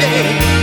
day.